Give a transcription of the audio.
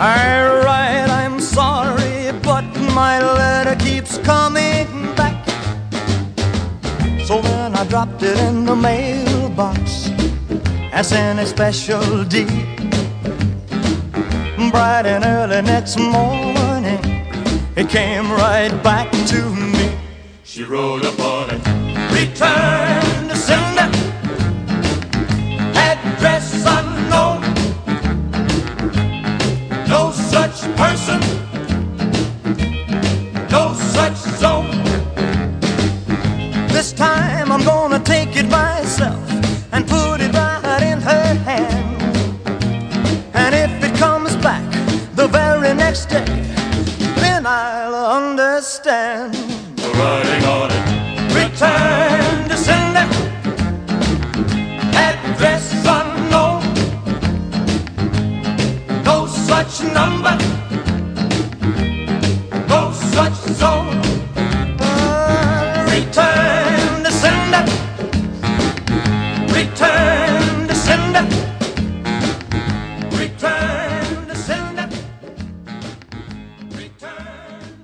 Write, I'm sorry, but my letter keeps coming back. So then I dropped it in the mailbox as in a special deed. Bright and early next morning, it came right back to me. She wrote upon it. Return take it myself and put it right in her hand. And if it comes back the very next day, then I'll understand. The writing on it. Return to sender. Address unknown. No such number. No such zone.